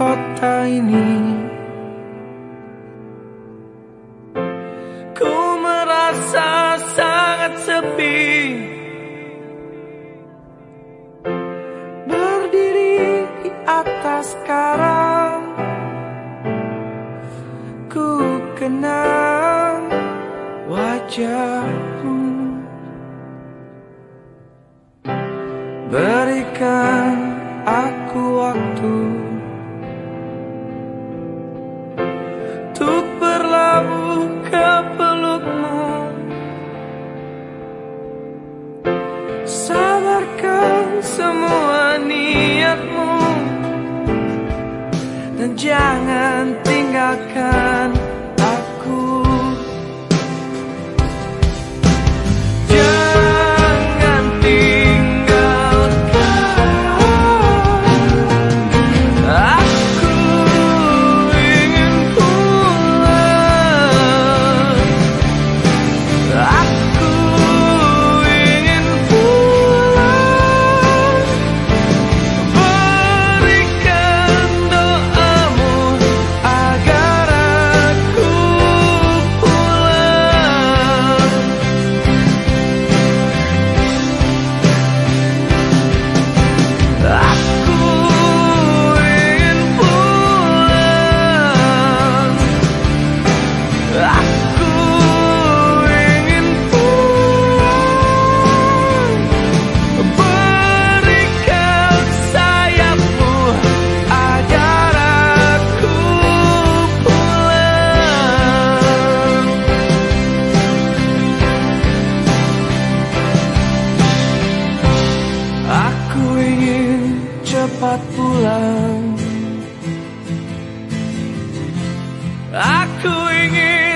kota ini. Ku merasa sangat sepi. Berdiri di atas karang. Ku kenang wajahmu. Berikan untuk berlabuh. pulang Aku ingin